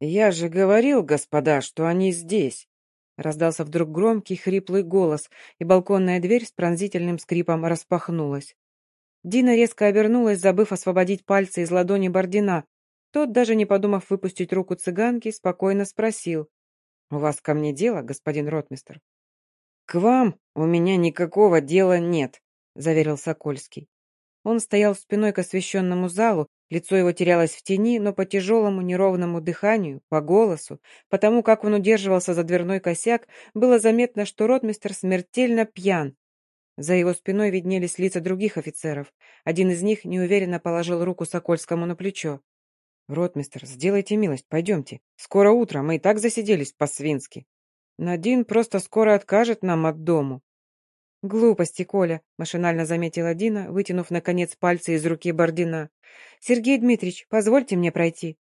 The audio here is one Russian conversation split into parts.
«Я же говорил, господа, что они здесь!» Раздался вдруг громкий, хриплый голос, и балконная дверь с пронзительным скрипом распахнулась. Дина резко обернулась, забыв освободить пальцы из ладони Бордина. Тот, даже не подумав выпустить руку цыганки, спокойно спросил. «У вас ко мне дело, господин ротмистер?» «К вам у меня никакого дела нет», — заверил Сокольский. Он стоял спиной к освещенному залу, лицо его терялось в тени, но по тяжелому неровному дыханию, по голосу, потому как он удерживался за дверной косяк, было заметно, что ротмистер смертельно пьян. За его спиной виднелись лица других офицеров. Один из них неуверенно положил руку Сокольскому на плечо. «Ротмистер, сделайте милость, пойдемте. Скоро утро, мы и так засиделись по-свински. Надин просто скоро откажет нам от дому». «Глупости, Коля», — машинально заметила Дина, вытянув, наконец, пальцы из руки Бордина. «Сергей Дмитриевич, позвольте мне пройти».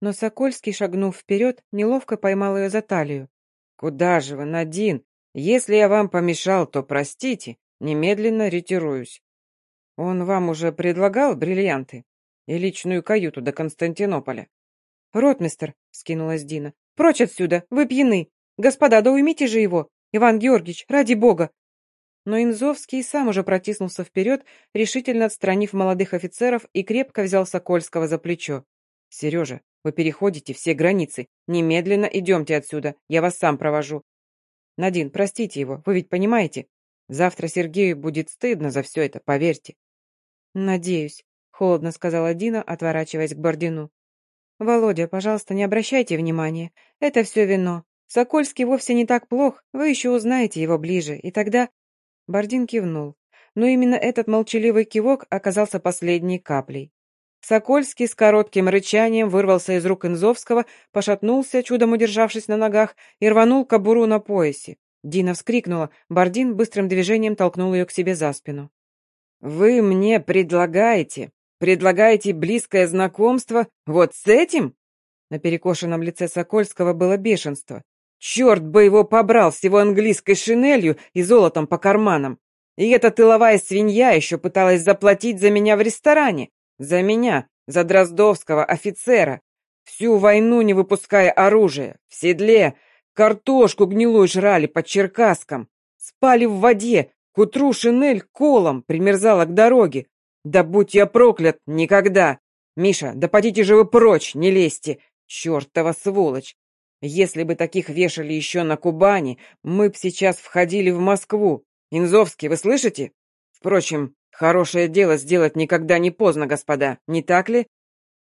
Но Сокольский, шагнув вперед, неловко поймал ее за талию. «Куда же вы, Надин? Если я вам помешал, то простите, немедленно ретируюсь. Он вам уже предлагал бриллианты и личную каюту до Константинополя?» «Ротмистер», — скинулась Дина, — «прочь отсюда, вы пьяны! Господа, да уймите же его! Иван Георгиевич, ради бога, но Инзовский сам уже протиснулся вперед, решительно отстранив молодых офицеров и крепко взял Сокольского за плечо. «Сережа, вы переходите все границы. Немедленно идемте отсюда, я вас сам провожу. Надин, простите его, вы ведь понимаете? Завтра Сергею будет стыдно за все это, поверьте». «Надеюсь», — холодно сказала Дина, отворачиваясь к Бордину. «Володя, пожалуйста, не обращайте внимания. Это все вино. Сокольский вовсе не так плох, вы еще узнаете его ближе, и тогда...» Бардин кивнул. Но именно этот молчаливый кивок оказался последней каплей. Сокольский с коротким рычанием вырвался из рук Инзовского, пошатнулся, чудом удержавшись на ногах, и рванул кобуру на поясе. Дина вскрикнула, Бардин быстрым движением толкнул ее к себе за спину. «Вы мне предлагаете, предлагаете близкое знакомство вот с этим?» На перекошенном лице Сокольского было бешенство. Черт бы его побрал с его английской шинелью и золотом по карманам. И эта тыловая свинья еще пыталась заплатить за меня в ресторане. За меня, за Дроздовского офицера. Всю войну не выпуская оружия, в седле, картошку гнилую жрали под Черкаском. Спали в воде, к утру шинель колом примерзала к дороге. Да будь я проклят, никогда. Миша, да подите же вы прочь, не лезьте. Чертова сволочь. Если бы таких вешали еще на Кубани, мы б сейчас входили в Москву. Инзовский, вы слышите? Впрочем, хорошее дело сделать никогда не поздно, господа, не так ли?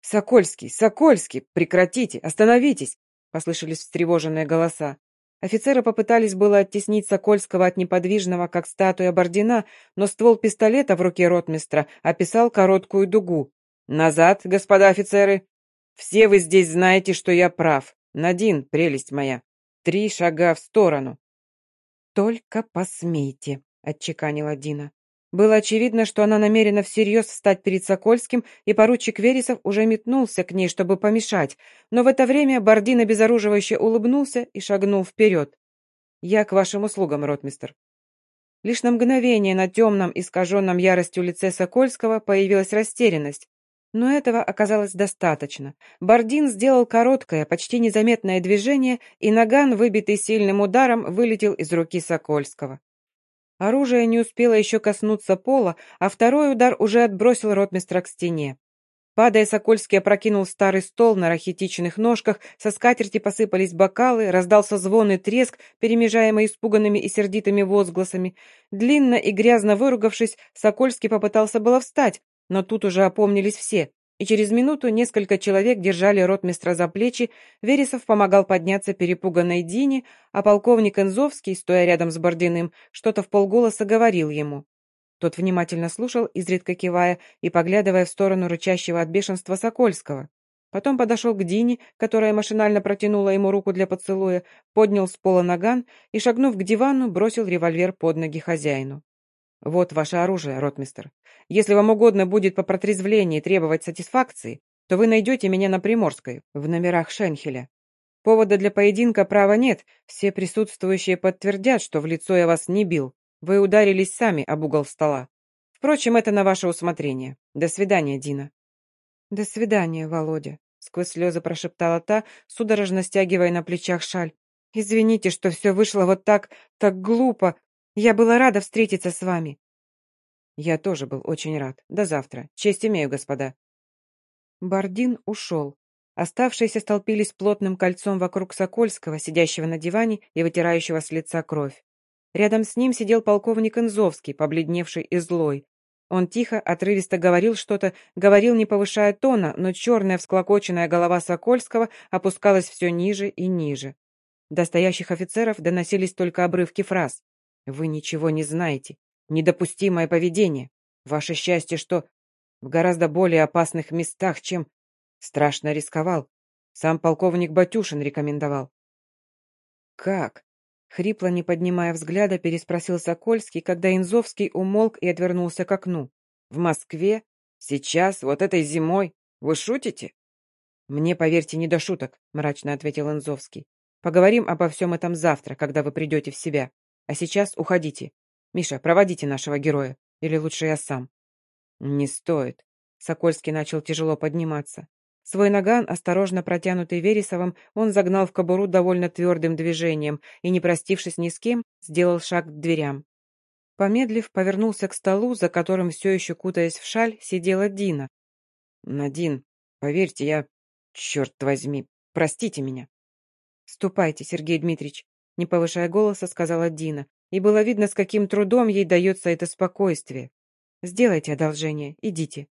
Сокольский, Сокольский, прекратите, остановитесь, послышались встревоженные голоса. Офицеры попытались было оттеснить Сокольского от неподвижного, как статуя Бордина, но ствол пистолета в руке ротмистра описал короткую дугу. «Назад, господа офицеры! Все вы здесь знаете, что я прав. Надин, прелесть моя, три шага в сторону. Только посмейте, отчеканила Дина. Было очевидно, что она намерена всерьез встать перед Сокольским, и поручик Вересов уже метнулся к ней, чтобы помешать, но в это время Бордин обезоруживающе улыбнулся и шагнул вперед. «Я к вашим услугам, ротмистер». Лишь на мгновение на темном, искаженном яростью лице Сокольского появилась растерянность, но этого оказалось достаточно. Бардин сделал короткое, почти незаметное движение, и наган, выбитый сильным ударом, вылетел из руки Сокольского. Оружие не успело еще коснуться пола, а второй удар уже отбросил ротмистра к стене. Падая, Сокольский опрокинул старый стол на рахитичных ножках, со скатерти посыпались бокалы, раздался звон и треск, перемежаемый испуганными и сердитыми возгласами. Длинно и грязно выругавшись, Сокольский попытался было встать, но тут уже опомнились все, и через минуту несколько человек держали ротмистра за плечи, Вересов помогал подняться перепуганной Дине, а полковник Энзовский, стоя рядом с Бординым, что-то в полголоса говорил ему. Тот внимательно слушал, изредка кивая и поглядывая в сторону рычащего от бешенства Сокольского. Потом подошел к Дине, которая машинально протянула ему руку для поцелуя, поднял с пола наган и, шагнув к дивану, бросил револьвер под ноги хозяину. «Вот ваше оружие, ротмистер. Если вам угодно будет по протрезвлении требовать сатисфакции, то вы найдете меня на Приморской, в номерах Шенхеля. Повода для поединка права нет, все присутствующие подтвердят, что в лицо я вас не бил. Вы ударились сами об угол стола. Впрочем, это на ваше усмотрение. До свидания, Дина». «До свидания, Володя», сквозь слезы прошептала та, судорожно стягивая на плечах шаль. «Извините, что все вышло вот так, так глупо. Я была рада встретиться с вами». «Я тоже был очень рад. До завтра. Честь имею, господа». Бардин ушел. Оставшиеся столпились плотным кольцом вокруг Сокольского, сидящего на диване и вытирающего с лица кровь. Рядом с ним сидел полковник Инзовский, побледневший и злой. Он тихо, отрывисто говорил что-то, говорил, не повышая тона, но черная всклокоченная голова Сокольского опускалась все ниже и ниже. До стоящих офицеров доносились только обрывки фраз. «Вы ничего не знаете. Недопустимое поведение. Ваше счастье, что в гораздо более опасных местах, чем... Страшно рисковал. Сам полковник Батюшин рекомендовал». «Как?» Хрипло, не поднимая взгляда, переспросил Сокольский, когда Инзовский умолк и отвернулся к окну. «В Москве? Сейчас? Вот этой зимой? Вы шутите?» «Мне, поверьте, не до шуток», — мрачно ответил Инзовский. «Поговорим обо всем этом завтра, когда вы придете в себя. А сейчас уходите. Миша, проводите нашего героя. Или лучше я сам». «Не стоит». Сокольский начал тяжело подниматься. Свой наган, осторожно протянутый Вересовым, он загнал в кобуру довольно твердым движением и, не простившись ни с кем, сделал шаг к дверям. Помедлив, повернулся к столу, за которым все еще кутаясь в шаль, сидела Дина. «Надин, поверьте, я... Черт возьми, простите меня!» «Ступайте, Сергей Дмитриевич», — не повышая голоса, сказала Дина, и было видно, с каким трудом ей дается это спокойствие. «Сделайте одолжение, идите».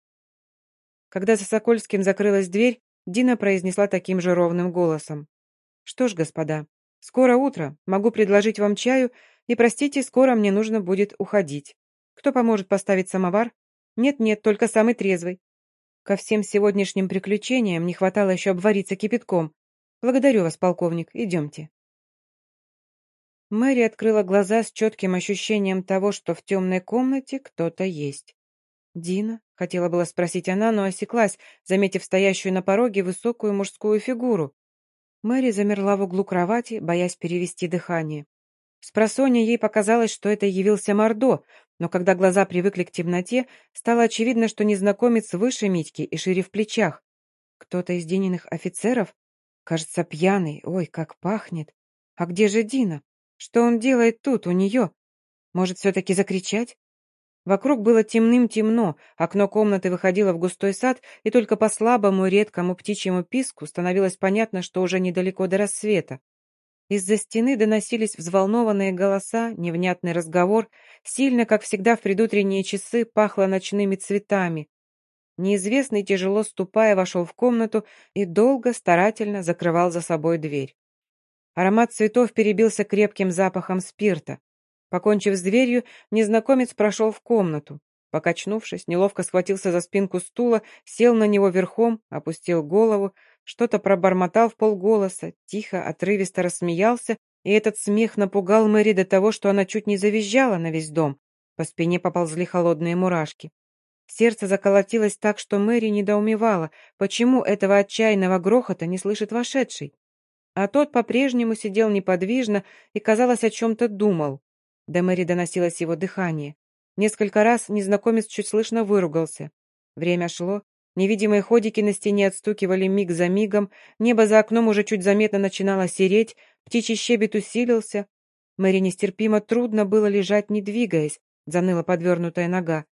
Когда за Сокольским закрылась дверь, Дина произнесла таким же ровным голосом. «Что ж, господа, скоро утро, могу предложить вам чаю, и, простите, скоро мне нужно будет уходить. Кто поможет поставить самовар? Нет-нет, только самый трезвый. Ко всем сегодняшним приключениям не хватало еще обвариться кипятком. Благодарю вас, полковник, идемте». Мэри открыла глаза с четким ощущением того, что в темной комнате кто-то есть. «Дина?» — хотела была спросить она, но осеклась, заметив стоящую на пороге высокую мужскую фигуру. Мэри замерла в углу кровати, боясь перевести дыхание. С просонья ей показалось, что это явился Мордо, но когда глаза привыкли к темноте, стало очевидно, что незнакомец выше Митьки и шире в плечах. Кто-то из Дининых офицеров? Кажется, пьяный. Ой, как пахнет. А где же Дина? Что он делает тут, у нее? Может, все-таки закричать? Вокруг было темным-темно, окно комнаты выходило в густой сад, и только по слабому редкому птичьему писку становилось понятно, что уже недалеко до рассвета. Из-за стены доносились взволнованные голоса, невнятный разговор, сильно, как всегда в предутренние часы, пахло ночными цветами. Неизвестный, тяжело ступая, вошел в комнату и долго, старательно закрывал за собой дверь. Аромат цветов перебился крепким запахом спирта. Покончив с дверью, незнакомец прошел в комнату. Покачнувшись, неловко схватился за спинку стула, сел на него верхом, опустил голову, что-то пробормотал в полголоса, тихо, отрывисто рассмеялся, и этот смех напугал Мэри до того, что она чуть не завизжала на весь дом. По спине поползли холодные мурашки. Сердце заколотилось так, что Мэри недоумевала, почему этого отчаянного грохота не слышит вошедший. А тот по-прежнему сидел неподвижно и, казалось, о чем-то думал. До Мэри доносилось его дыхание. Несколько раз незнакомец чуть слышно выругался. Время шло. Невидимые ходики на стене отстукивали миг за мигом, небо за окном уже чуть заметно начинало сереть, птичий щебет усилился. Мэри нестерпимо трудно было лежать, не двигаясь, заныла подвернутая нога.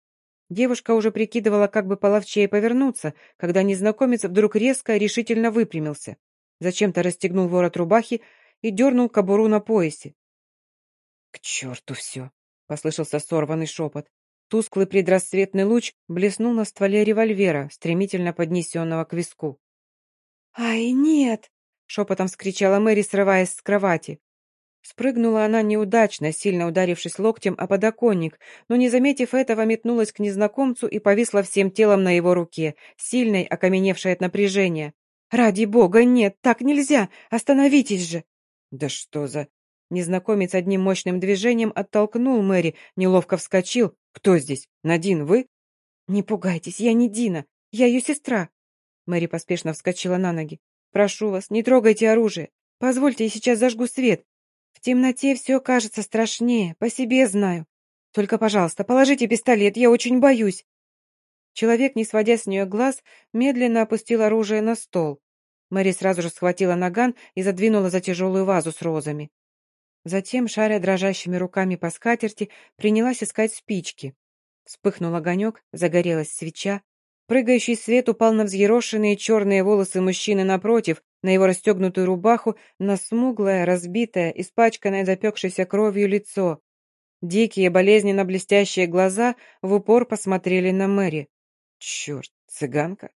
Девушка уже прикидывала, как бы половчее повернуться, когда незнакомец вдруг резко, решительно выпрямился. Зачем-то расстегнул ворот рубахи и дернул кобуру на поясе. «К черту все!» — послышался сорванный шепот. Тусклый предрассветный луч блеснул на стволе револьвера, стремительно поднесенного к виску. «Ай, нет!» — шепотом вскричала Мэри, срываясь с кровати. Спрыгнула она неудачно, сильно ударившись локтем о подоконник, но, не заметив этого, метнулась к незнакомцу и повисла всем телом на его руке, сильной, окаменевшей от напряжения. «Ради бога, нет, так нельзя! Остановитесь же!» «Да что за...» Незнакомец одним мощным движением оттолкнул Мэри, неловко вскочил. «Кто здесь? Надин, вы?» «Не пугайтесь, я не Дина. Я ее сестра». Мэри поспешно вскочила на ноги. «Прошу вас, не трогайте оружие. Позвольте, я сейчас зажгу свет. В темноте все кажется страшнее, по себе знаю. Только, пожалуйста, положите пистолет, я очень боюсь». Человек, не сводя с нее глаз, медленно опустил оружие на стол. Мэри сразу же схватила наган и задвинула за тяжелую вазу с розами. Затем, шаря дрожащими руками по скатерти, принялась искать спички. Вспыхнул огонек, загорелась свеча. Прыгающий свет упал на взъерошенные черные волосы мужчины напротив, на его расстегнутую рубаху, на смуглое, разбитое, испачканное запекшейся кровью лицо. Дикие, болезненно блестящие глаза в упор посмотрели на Мэри. «Черт, цыганка?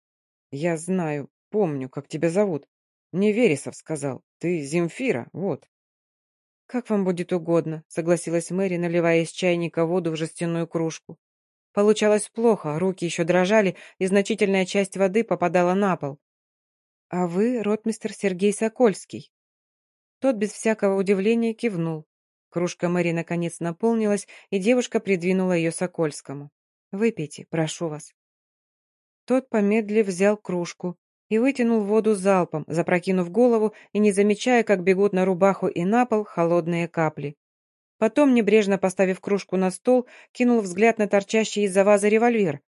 Я знаю, помню, как тебя зовут. Мне Вересов сказал. Ты Земфира, вот». «Как вам будет угодно», — согласилась Мэри, наливая из чайника воду в жестяную кружку. Получалось плохо, руки еще дрожали, и значительная часть воды попадала на пол. «А вы ротмистер Сергей Сокольский». Тот без всякого удивления кивнул. Кружка Мэри наконец наполнилась, и девушка придвинула ее Сокольскому. «Выпейте, прошу вас». Тот, помедлив, взял кружку, и вытянул воду залпом, запрокинув голову и не замечая, как бегут на рубаху и на пол холодные капли. Потом, небрежно поставив кружку на стол, кинул взгляд на торчащий из-за вазы револьвер.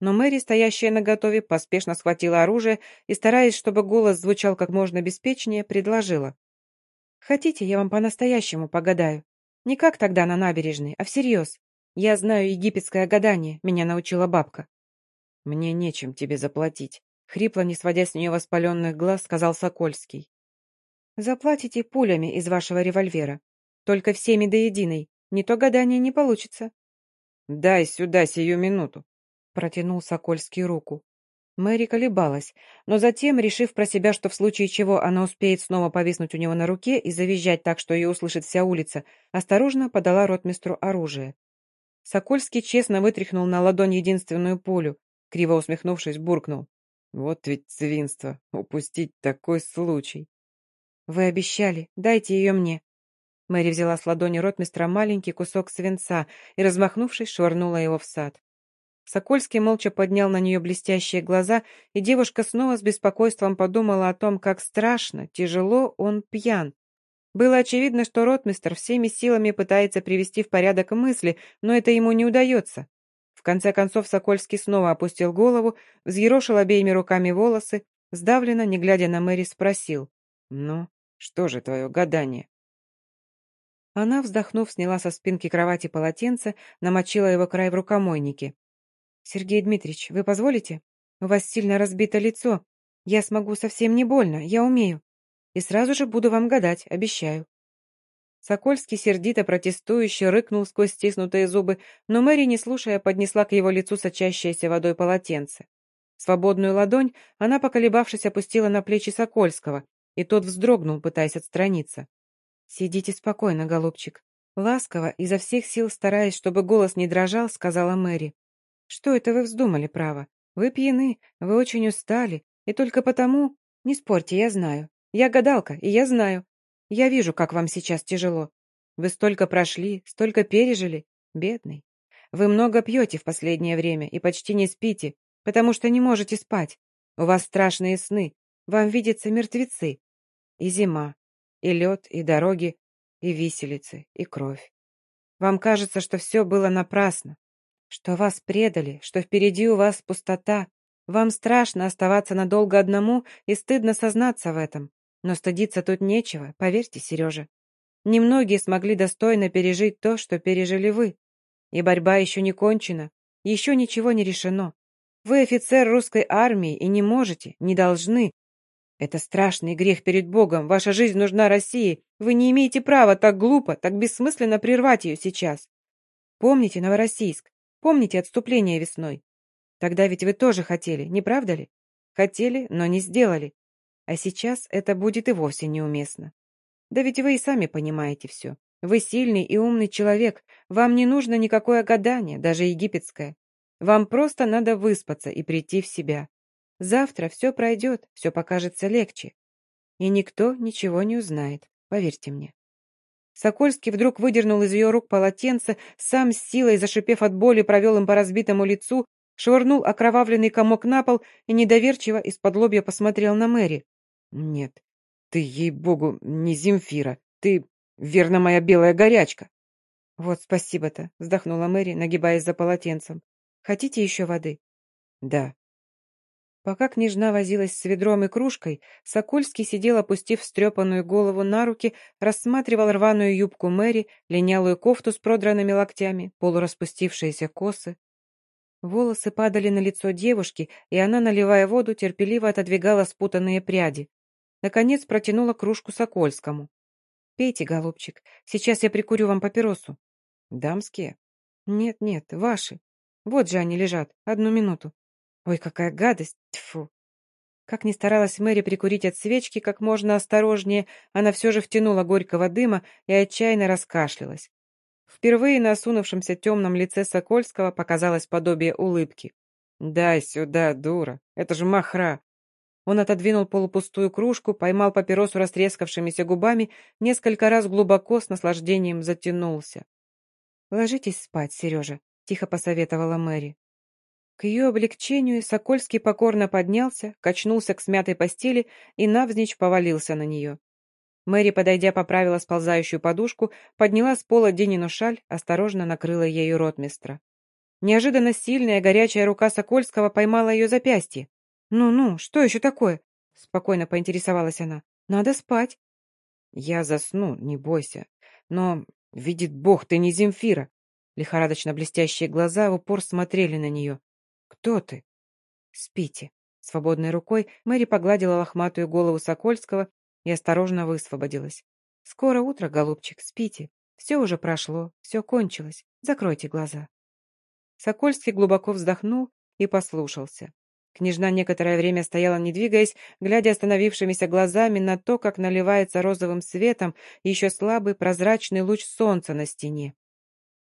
Но Мэри, стоящая наготове, поспешно схватила оружие и, стараясь, чтобы голос звучал как можно беспечнее, предложила. «Хотите, я вам по-настоящему погадаю? Не как тогда на набережной, а всерьез. Я знаю египетское гадание, меня научила бабка». «Мне нечем тебе заплатить», Хрипло, не сводя с нее воспаленных глаз, сказал Сокольский. «Заплатите пулями из вашего револьвера. Только всеми до единой. Не то гадание не получится». «Дай сюда сию минуту», — протянул Сокольский руку. Мэри колебалась, но затем, решив про себя, что в случае чего она успеет снова повиснуть у него на руке и завизжать так, что ее услышит вся улица, осторожно подала ротмистру оружие. Сокольский честно вытряхнул на ладонь единственную пулю, криво усмехнувшись, буркнул. Вот ведь свинство, упустить такой случай. Вы обещали, дайте ее мне. Мэри взяла с ладони ротмистра маленький кусок свинца и, размахнувшись, швырнула его в сад. Сокольский молча поднял на нее блестящие глаза, и девушка снова с беспокойством подумала о том, как страшно, тяжело он пьян. Было очевидно, что ротмистр всеми силами пытается привести в порядок мысли, но это ему не удается. В конце концов Сокольский снова опустил голову, взъерошил обеими руками волосы, сдавленно, не глядя на Мэри, спросил. «Ну, что же твое гадание?» Она, вздохнув, сняла со спинки кровати полотенце, намочила его край в рукомойнике. «Сергей Дмитриевич, вы позволите? У вас сильно разбито лицо. Я смогу совсем не больно, я умею. И сразу же буду вам гадать, обещаю». Сокольский сердито протестующе рыкнул сквозь стиснутые зубы, но Мэри, не слушая, поднесла к его лицу сочащееся водой полотенце. Свободную ладонь она, поколебавшись, опустила на плечи Сокольского, и тот вздрогнул, пытаясь отстраниться. «Сидите спокойно, голубчик». Ласково, изо всех сил стараясь, чтобы голос не дрожал, сказала Мэри. «Что это вы вздумали, право? Вы пьяны, вы очень устали, и только потому... Не спорьте, я знаю. Я гадалка, и я знаю. Я вижу, как вам сейчас тяжело. Вы столько прошли, столько пережили. Бедный. Вы много пьете в последнее время и почти не спите, потому что не можете спать. У вас страшные сны. Вам видятся мертвецы. И зима, и лед, и дороги, и виселицы, и кровь. Вам кажется, что все было напрасно, что вас предали, что впереди у вас пустота. Вам страшно оставаться надолго одному и стыдно сознаться в этом. Но стыдиться тут нечего, поверьте, Сережа. Немногие смогли достойно пережить то, что пережили вы. И борьба еще не кончена, еще ничего не решено. Вы офицер русской армии и не можете, не должны. Это страшный грех перед Богом. Ваша жизнь нужна России. Вы не имеете права так глупо, так бессмысленно прервать ее сейчас. Помните Новороссийск? Помните отступление весной? Тогда ведь вы тоже хотели, не правда ли? Хотели, но не сделали. А сейчас это будет и вовсе неуместно. Да ведь вы и сами понимаете все. Вы сильный и умный человек. Вам не нужно никакое гадание, даже египетское. Вам просто надо выспаться и прийти в себя. Завтра все пройдет, все покажется легче. И никто ничего не узнает, поверьте мне. Сокольский вдруг выдернул из ее рук полотенце, сам с силой, зашипев от боли, провел им по разбитому лицу, швырнул окровавленный комок на пол и недоверчиво из-под лобья посмотрел на Мэри. «Нет, ты, ей-богу, не Земфира. Ты, верно, моя белая горячка». «Вот спасибо-то», — вздохнула Мэри, нагибаясь за полотенцем. «Хотите еще воды?» Да. Пока княжна возилась с ведром и кружкой, Сокольский сидел, опустив встрепанную голову на руки, рассматривал рваную юбку Мэри, линялую кофту с продранными локтями, полураспустившиеся косы. Волосы падали на лицо девушки, и она, наливая воду, терпеливо отодвигала спутанные пряди. Наконец протянула кружку Сокольскому. «Пейте, голубчик, сейчас я прикурю вам папиросу». «Дамские?» «Нет-нет, ваши. Вот же они лежат. Одну минуту. Ой, какая гадость! Тьфу!» Как ни старалась Мэри прикурить от свечки как можно осторожнее, она все же втянула горького дыма и отчаянно раскашлялась. Впервые на осунувшемся темном лице Сокольского показалось подобие улыбки. «Дай сюда, дура! Это же махра!» Он отодвинул полупустую кружку, поймал папиросу растрескавшимися губами, несколько раз глубоко с наслаждением затянулся. «Ложитесь спать, Сережа», — тихо посоветовала Мэри. К ее облегчению Сокольский покорно поднялся, качнулся к смятой постели и навзничь повалился на нее. Мэри, подойдя, поправила сползающую подушку, подняла с пола Денину шаль, осторожно накрыла ею ротмистра. Неожиданно сильная горячая рука Сокольского поймала ее запястье. «Ну-ну, что еще такое?» — спокойно поинтересовалась она. «Надо спать». «Я засну, не бойся. Но, видит Бог, ты не Земфира!» Лихорадочно блестящие глаза в упор смотрели на нее. «Кто ты?» «Спите». Свободной рукой Мэри погладила лохматую голову Сокольского и осторожно высвободилась. «Скоро утро, голубчик, спите. Все уже прошло, все кончилось. Закройте глаза». Сокольский глубоко вздохнул и послушался. Княжна некоторое время стояла, не двигаясь, глядя остановившимися глазами на то, как наливается розовым светом еще слабый прозрачный луч солнца на стене.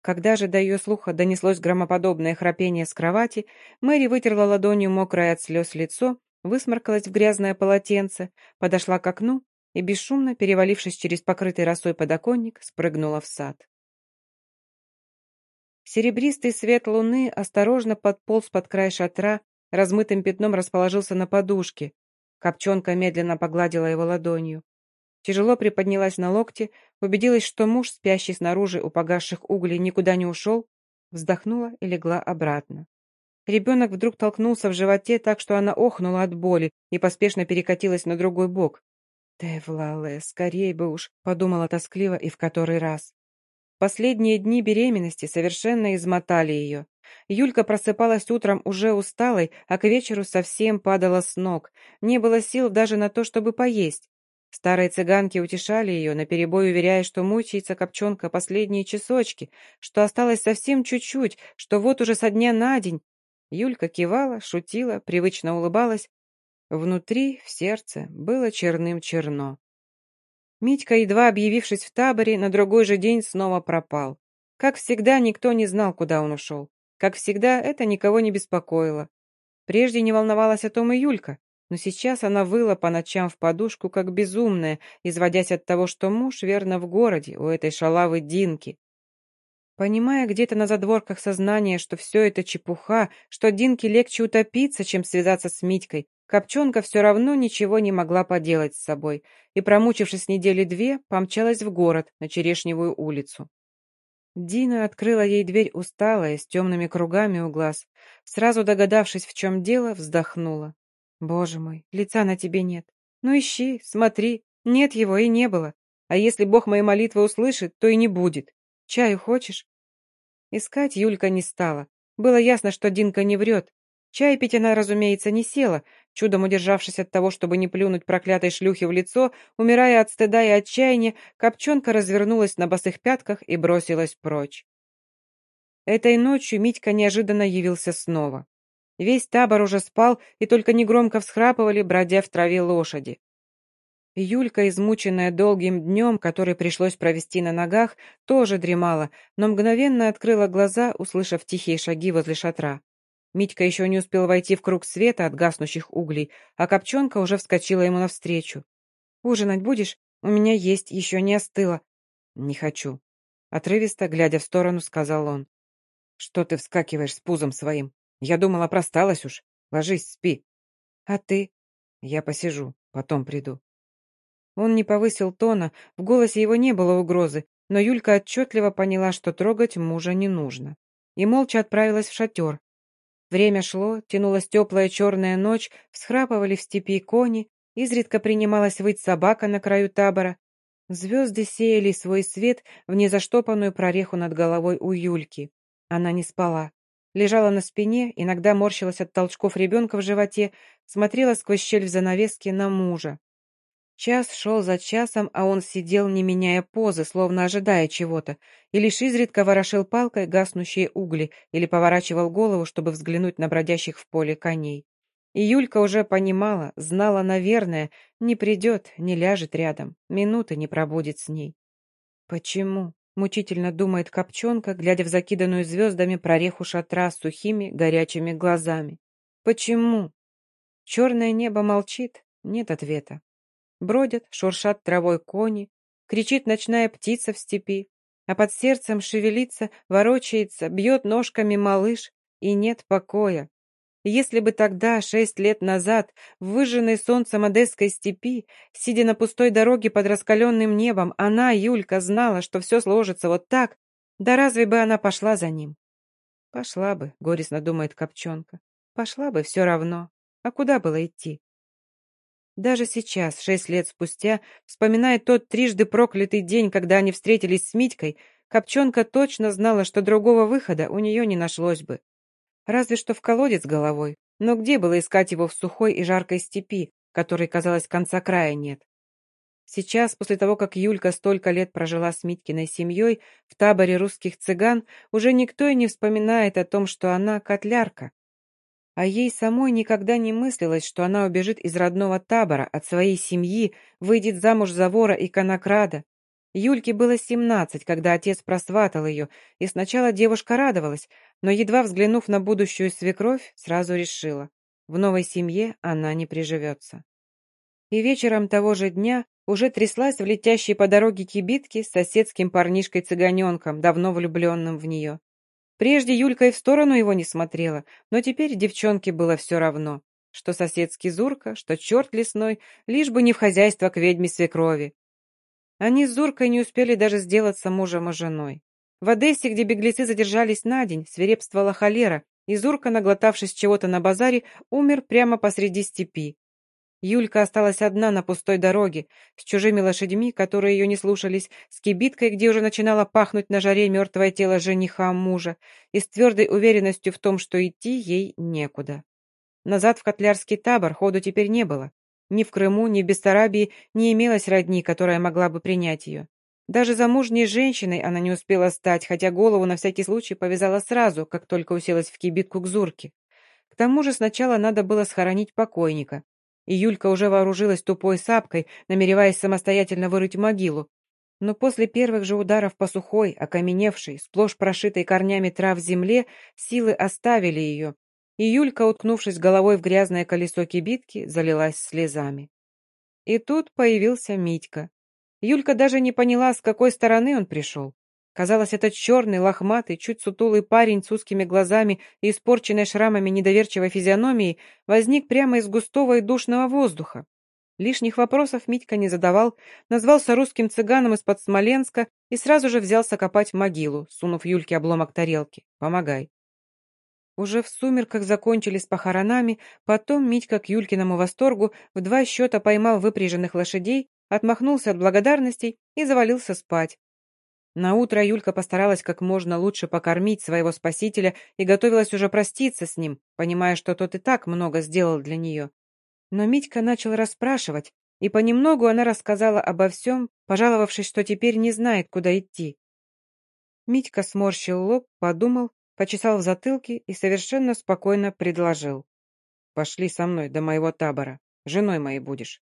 Когда же до ее слуха донеслось громоподобное храпение с кровати, Мэри вытерла ладонью мокрое от слез лицо высморкалась в грязное полотенце, подошла к окну и, бесшумно, перевалившись через покрытый росой подоконник, спрыгнула в сад. Серебристый свет луны осторожно подполз под край шатра, размытым пятном расположился на подушке. Копченка медленно погладила его ладонью. Тяжело приподнялась на локте, убедилась, что муж, спящий снаружи у погасших углей, никуда не ушел, вздохнула и легла обратно. Ребенок вдруг толкнулся в животе так, что она охнула от боли и поспешно перекатилась на другой бок. «Девлале, скорей бы уж», — подумала тоскливо и в который раз. Последние дни беременности совершенно измотали ее. Юлька просыпалась утром уже усталой, а к вечеру совсем падала с ног. Не было сил даже на то, чтобы поесть. Старые цыганки утешали ее, наперебой уверяя, что мучается копченка последние часочки, что осталось совсем чуть-чуть, что вот уже со дня на день, Юлька кивала, шутила, привычно улыбалась. Внутри, в сердце, было черным-черно. Митька, едва объявившись в таборе, на другой же день снова пропал. Как всегда, никто не знал, куда он ушел. Как всегда, это никого не беспокоило. Прежде не волновалась о том и Юлька, но сейчас она выла по ночам в подушку, как безумная, изводясь от того, что муж верно в городе, у этой шалавы Динки, Понимая где-то на задворках сознания, что все это чепуха, что Динке легче утопиться, чем связаться с Митькой, Копченка все равно ничего не могла поделать с собой и, промучившись недели две, помчалась в город, на Черешневую улицу. Дина открыла ей дверь усталая, с темными кругами у глаз. Сразу догадавшись, в чем дело, вздохнула. «Боже мой, лица на тебе нет. Ну ищи, смотри. Нет его и не было. А если Бог мои молитвы услышит, то и не будет. Чаю хочешь?» Искать Юлька не стала. Было ясно, что Динка не врет. Чай пить она, разумеется, не села, чудом удержавшись от того, чтобы не плюнуть проклятой шлюхе в лицо, умирая от стыда и отчаяния, Копченка развернулась на босых пятках и бросилась прочь. Этой ночью Митька неожиданно явился снова. Весь табор уже спал, и только негромко всхрапывали, бродя в траве лошади. Юлька, измученная долгим днем, который пришлось провести на ногах, тоже дремала, но мгновенно открыла глаза, услышав тихие шаги возле шатра. Митька еще не успел войти в круг света от гаснущих углей, а Копченка уже вскочила ему навстречу. «Ужинать будешь? У меня есть, еще не остыло». «Не хочу». Отрывисто, глядя в сторону, сказал он. «Что ты вскакиваешь с пузом своим? Я думала, просталась уж. Ложись, спи». «А ты?» «Я посижу, потом приду». Он не повысил тона, в голосе его не было угрозы, но Юлька отчетливо поняла, что трогать мужа не нужно. И молча отправилась в шатер. Время шло, тянулась теплая черная ночь, всхрапывали в степи кони, изредка принималась выть собака на краю табора. Звезды сеяли свой свет в незаштопанную прореху над головой у Юльки. Она не спала. Лежала на спине, иногда морщилась от толчков ребенка в животе, смотрела сквозь щель в занавеске на мужа. Час шел за часом, а он сидел, не меняя позы, словно ожидая чего-то, и лишь изредка ворошил палкой гаснущие угли или поворачивал голову, чтобы взглянуть на бродящих в поле коней. И Юлька уже понимала, знала, наверное, не придет, не ляжет рядом, минуты не пробудет с ней. Почему? Мучительно думает Копченка, глядя в закиданную звездами прореху шатра с сухими, горячими глазами. Почему? Черное небо молчит, нет ответа. Бродят, шуршат травой кони, кричит ночная птица в степи, а под сердцем шевелится, ворочается, бьет ножками малыш, и нет покоя. Если бы тогда, шесть лет назад, в выжженной солнцем Одесской степи, сидя на пустой дороге под раскаленным небом, она, Юлька, знала, что все сложится вот так, да разве бы она пошла за ним? Пошла бы, горестно думает Копченка. Пошла бы все равно. А куда было идти? Даже сейчас, шесть лет спустя, вспоминая тот трижды проклятый день, когда они встретились с Митькой, Копченка точно знала, что другого выхода у нее не нашлось бы. Разве что в колодец головой, но где было искать его в сухой и жаркой степи, которой, казалось, конца края нет? Сейчас, после того, как Юлька столько лет прожила с Митькиной семьей в таборе русских цыган, уже никто и не вспоминает о том, что она котлярка, а ей самой никогда не мыслилось, что она убежит из родного табора, от своей семьи, выйдет замуж за вора и конокрада. Юльке было семнадцать, когда отец просватал ее, и сначала девушка радовалась, но, едва взглянув на будущую свекровь, сразу решила, в новой семье она не приживется. И вечером того же дня уже тряслась в летящей по дороге кибитке с соседским парнишкой-цыганенком, давно влюбленным в нее. Прежде Юлька и в сторону его не смотрела, но теперь девчонке было все равно, что соседский Зурка, что черт лесной, лишь бы не в хозяйство к ведьме свекрови. Они с Зуркой не успели даже сделаться мужем и женой. В Одессе, где беглецы задержались на день, свирепствовала холера, и Зурка, наглотавшись чего-то на базаре, умер прямо посреди степи. Юлька осталась одна на пустой дороге, с чужими лошадьми, которые ее не слушались, с кибиткой, где уже начинало пахнуть на жаре мертвое тело жениха мужа, и с твердой уверенностью в том, что идти ей некуда. Назад в котлярский табор ходу теперь не было. Ни в Крыму, ни в Бессарабии не имелось родни, которая могла бы принять ее. Даже замужней женщиной она не успела стать, хотя голову на всякий случай повязала сразу, как только уселась в кибитку к Зурке. К тому же сначала надо было схоронить покойника, и Юлька уже вооружилась тупой сапкой, намереваясь самостоятельно вырыть могилу. Но после первых же ударов по сухой, окаменевшей, сплошь прошитой корнями трав земле, силы оставили ее, и Юлька, уткнувшись головой в грязное колесо кибитки, залилась слезами. И тут появился Митька. Юлька даже не поняла, с какой стороны он пришел. Казалось, этот черный, лохматый, чуть сутулый парень с узкими глазами и испорченной шрамами недоверчивой физиономией возник прямо из густого и душного воздуха. Лишних вопросов Митька не задавал, назвался русским цыганом из-под Смоленска и сразу же взялся копать могилу, сунув Юльке обломок тарелки. «Помогай». Уже в сумерках закончили с похоронами, потом Митька к Юлькиному восторгу в два счета поймал выпряженных лошадей, отмахнулся от благодарностей и завалился спать, на утро Юлька постаралась как можно лучше покормить своего спасителя и готовилась уже проститься с ним, понимая, что тот и так много сделал для нее. Но Митька начал расспрашивать, и понемногу она рассказала обо всем, пожаловавшись, что теперь не знает, куда идти. Митька сморщил лоб, подумал, почесал в затылке и совершенно спокойно предложил. «Пошли со мной до моего табора. Женой моей будешь».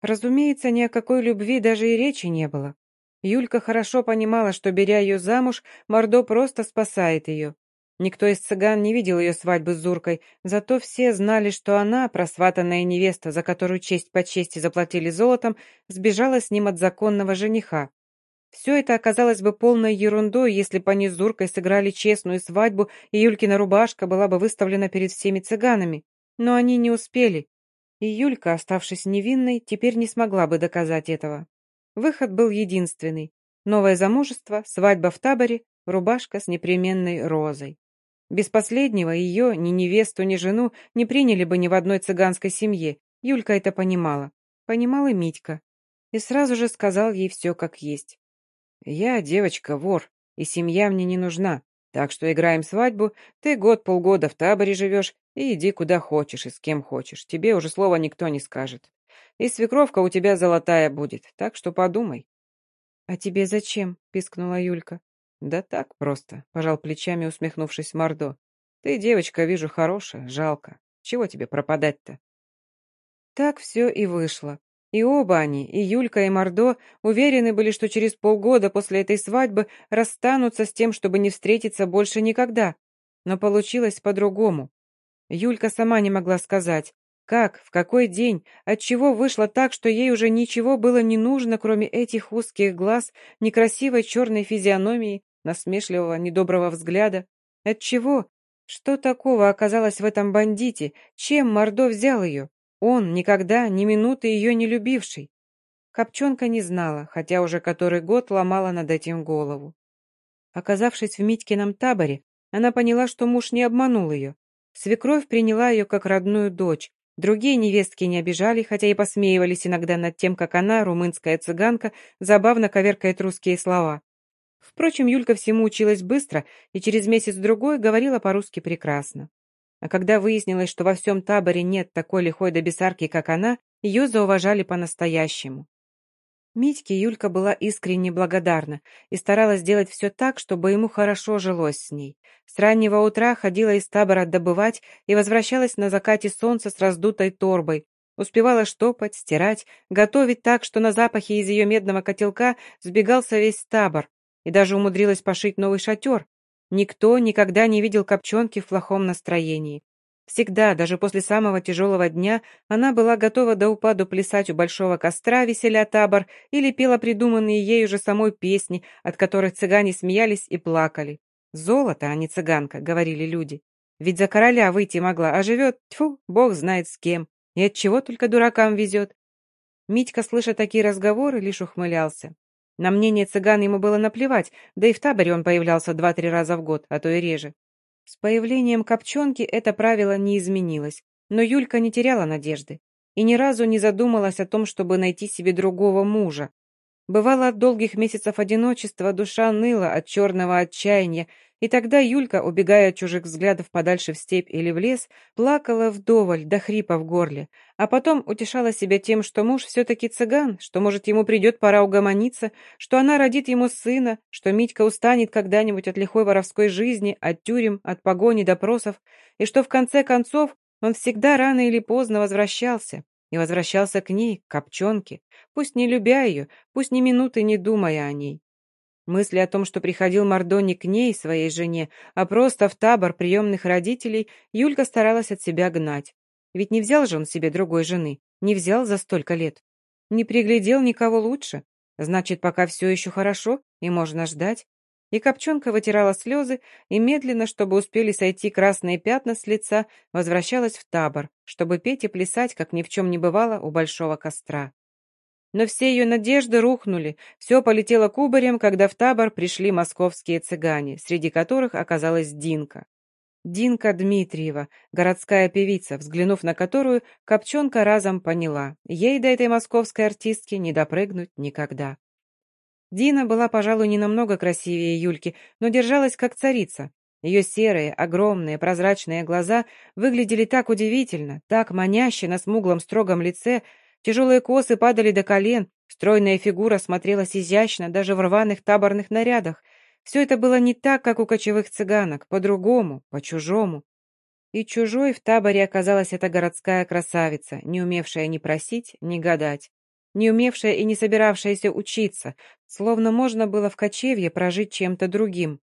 Разумеется, ни о какой любви даже и речи не было. Юлька хорошо понимала, что, беря ее замуж, Мордо просто спасает ее. Никто из цыган не видел ее свадьбы с Зуркой, зато все знали, что она, просватанная невеста, за которую честь по чести заплатили золотом, сбежала с ним от законного жениха. Все это оказалось бы полной ерундой, если бы они с Зуркой сыграли честную свадьбу, и Юлькина рубашка была бы выставлена перед всеми цыганами. Но они не успели. И Юлька, оставшись невинной, теперь не смогла бы доказать этого. Выход был единственный. Новое замужество, свадьба в таборе, рубашка с непременной розой. Без последнего ее, ни невесту, ни жену не приняли бы ни в одной цыганской семье. Юлька это понимала. Понимал и Митька. И сразу же сказал ей все как есть. «Я девочка-вор, и семья мне не нужна. Так что играем свадьбу, ты год-полгода в таборе живешь и иди куда хочешь и с кем хочешь. Тебе уже слова никто не скажет. И свекровка у тебя золотая будет, так что подумай». «А тебе зачем?» — пискнула Юлька. «Да так просто», — пожал плечами, усмехнувшись Мордо. «Ты, девочка, вижу, хорошая, жалко. Чего тебе пропадать-то?» Так все и вышло. И оба они, и Юлька, и Мордо, уверены были, что через полгода после этой свадьбы расстанутся с тем, чтобы не встретиться больше никогда. Но получилось по-другому. Юлька сама не могла сказать, как, в какой день, отчего вышло так, что ей уже ничего было не нужно, кроме этих узких глаз, некрасивой черной физиономии, насмешливого, недоброго взгляда. Отчего? Что такого оказалось в этом бандите? Чем Мордо взял ее? Он, никогда, ни минуты ее не любивший. Копченка не знала, хотя уже который год ломала над этим голову. Оказавшись в Митькином таборе, она поняла, что муж не обманул ее. Свекровь приняла ее как родную дочь. Другие невестки не обижали, хотя и посмеивались иногда над тем, как она, румынская цыганка, забавно коверкает русские слова. Впрочем, Юлька всему училась быстро и через месяц-другой говорила по-русски прекрасно. А когда выяснилось, что во всем таборе нет такой лихой добесарки, как она, ее зауважали по-настоящему. Митьке Юлька была искренне благодарна и старалась сделать все так, чтобы ему хорошо жилось с ней. С раннего утра ходила из табора добывать и возвращалась на закате солнца с раздутой торбой. Успевала штопать, стирать, готовить так, что на запахе из ее медного котелка сбегался весь табор, и даже умудрилась пошить новый шатер, Никто никогда не видел Копченки в плохом настроении. Всегда, даже после самого тяжелого дня, она была готова до упаду плясать у большого костра, веселя табор, или пела придуманные ею же самой песни, от которых цыгане смеялись и плакали. «Золото, а не цыганка», — говорили люди. «Ведь за короля выйти могла, а живет, тьфу, бог знает с кем. И от чего только дуракам везет». Митька, слыша такие разговоры, лишь ухмылялся. На мнение цыган ему было наплевать, да и в таборе он появлялся два-три раза в год, а то и реже. С появлением Копченки это правило не изменилось, но Юлька не теряла надежды и ни разу не задумалась о том, чтобы найти себе другого мужа. Бывало, от долгих месяцев одиночества душа ныла от черного отчаяния, и тогда Юлька, убегая от чужих взглядов подальше в степь или в лес, плакала вдоволь до хрипа в горле, а потом утешала себя тем, что муж все-таки цыган, что, может, ему придет пора угомониться, что она родит ему сына, что Митька устанет когда-нибудь от лихой воровской жизни, от тюрем, от погони, допросов, и что, в конце концов, он всегда рано или поздно возвращался, и возвращался к ней, к Копченке, пусть не любя ее, пусть ни минуты не думая о ней. Мысли о том, что приходил Мордони к ней, своей жене, а просто в табор приемных родителей, Юлька старалась от себя гнать. Ведь не взял же он себе другой жены, не взял за столько лет. Не приглядел никого лучше. Значит, пока все еще хорошо, и можно ждать. И Копченка вытирала слезы и медленно, чтобы успели сойти красные пятна с лица, возвращалась в табор, чтобы петь и плясать, как ни в чем не бывало, у большого костра. Но все ее надежды рухнули, все полетело кубарем, когда в табор пришли московские цыгане, среди которых оказалась Динка. Динка Дмитриева, городская певица, взглянув на которую, Копченка разом поняла, ей до этой московской артистки не допрыгнуть никогда. Дина была, пожалуй, не намного красивее Юльки, но держалась как царица. Ее серые, огромные, прозрачные глаза выглядели так удивительно, так маняще на смуглом строгом лице, Тяжелые косы падали до колен, стройная фигура смотрелась изящно даже в рваных таборных нарядах. Все это было не так, как у кочевых цыганок, по-другому, по-чужому. И чужой в таборе оказалась эта городская красавица, не умевшая ни просить, ни гадать, не умевшая и не собиравшаяся учиться, словно можно было в кочевье прожить чем-то другим.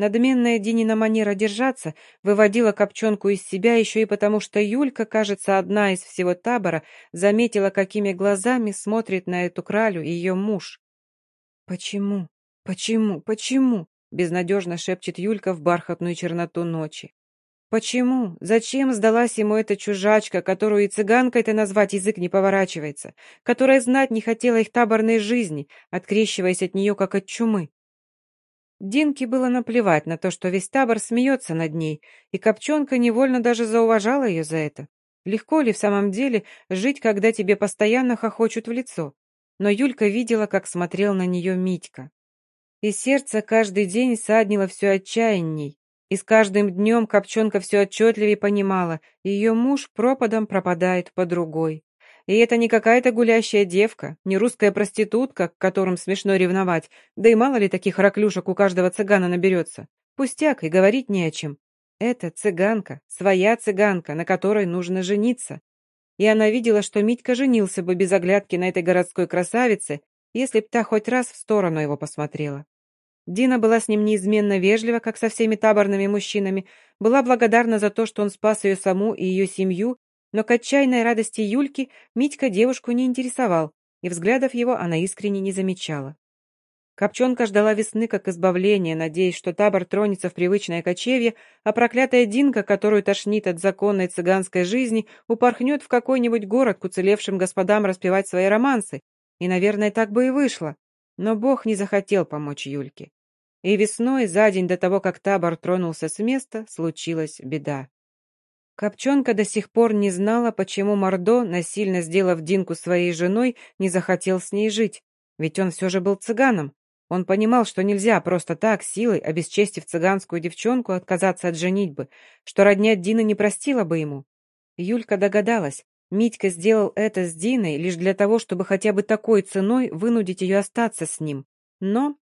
Надменная Динина манера держаться выводила Копченку из себя еще и потому, что Юлька, кажется, одна из всего табора, заметила, какими глазами смотрит на эту кралю ее муж. «Почему? Почему? Почему?» — безнадежно шепчет Юлька в бархатную черноту ночи. Почему? Зачем сдалась ему эта чужачка, которую и цыганкой-то назвать язык не поворачивается, которая знать не хотела их таборной жизни, открещиваясь от нее, как от чумы? Динке было наплевать на то, что весь табор смеется над ней, и Копченка невольно даже зауважала ее за это. Легко ли в самом деле жить, когда тебе постоянно хохочут в лицо? Но Юлька видела, как смотрел на нее Митька. И сердце каждый день саднило все отчаянней. И с каждым днем Копченка все отчетливее понимала, ее муж пропадом пропадает по другой. И это не какая-то гулящая девка, не русская проститутка, к которым смешно ревновать, да и мало ли таких раклюшек у каждого цыгана наберется. Пустяк, и говорить не о чем. Это цыганка, своя цыганка, на которой нужно жениться. И она видела, что Митька женился бы без оглядки на этой городской красавице, если б та хоть раз в сторону его посмотрела. Дина была с ним неизменно вежлива, как со всеми таборными мужчинами, была благодарна за то, что он спас ее саму и ее семью, но к отчаянной радости Юльки Митька девушку не интересовал, и взглядов его она искренне не замечала. Копченка ждала весны как избавления, надеясь, что табор тронется в привычное кочевье, а проклятая Динка, которую тошнит от законной цыганской жизни, упорхнет в какой-нибудь город к уцелевшим господам распевать свои романсы. И, наверное, так бы и вышло. Но Бог не захотел помочь Юльке. И весной, за день до того, как табор тронулся с места, случилась беда. Копченка до сих пор не знала, почему Мордо, насильно сделав Динку своей женой, не захотел с ней жить. Ведь он все же был цыганом. Он понимал, что нельзя просто так, силой, обесчестив цыганскую девчонку, отказаться от женитьбы, что родня Дины не простила бы ему. Юлька догадалась. Митька сделал это с Диной лишь для того, чтобы хотя бы такой ценой вынудить ее остаться с ним. Но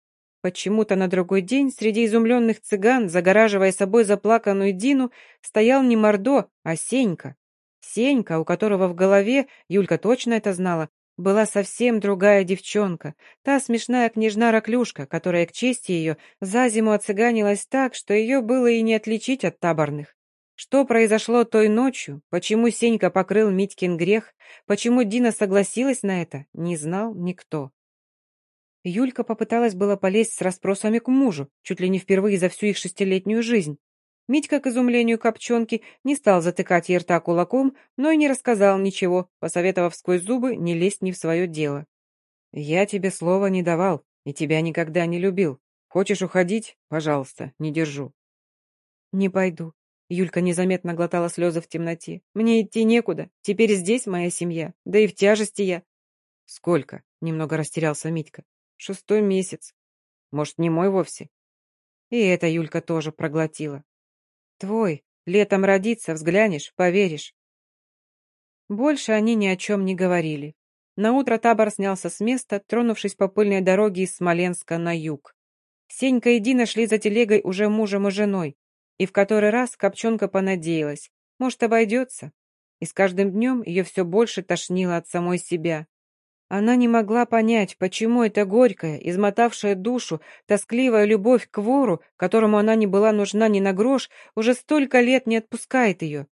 Почему-то на другой день среди изумленных цыган, загораживая собой заплаканную Дину, стоял не Мордо, а Сенька. Сенька, у которого в голове, Юлька точно это знала, была совсем другая девчонка, та смешная княжна Раклюшка, которая к чести ее за зиму оцыганилась так, что ее было и не отличить от таборных. Что произошло той ночью, почему Сенька покрыл Митькин грех, почему Дина согласилась на это, не знал никто. Юлька попыталась было полезть с расспросами к мужу, чуть ли не впервые за всю их шестилетнюю жизнь. Митька, к изумлению Копченки, не стал затыкать ей рта кулаком, но и не рассказал ничего, посоветовав сквозь зубы не лезть не в свое дело. «Я тебе слова не давал и тебя никогда не любил. Хочешь уходить? Пожалуйста, не держу». «Не пойду». Юлька незаметно глотала слезы в темноте. «Мне идти некуда. Теперь здесь моя семья. Да и в тяжести я». «Сколько?» — немного растерялся Митька. Шестой месяц. Может, не мой вовсе? И эта Юлька тоже проглотила. Твой. Летом родится, взглянешь, поверишь. Больше они ни о чем не говорили. Наутро табор снялся с места, тронувшись по пыльной дороге из Смоленска на юг. Сенька и Дина шли за телегой уже мужем и женой. И в который раз Копченка понадеялась. Может, обойдется. И с каждым днем ее все больше тошнило от самой себя. Она не могла понять, почему эта горькая, измотавшая душу, тоскливая любовь к вору, которому она не была нужна ни на грош, уже столько лет не отпускает ее.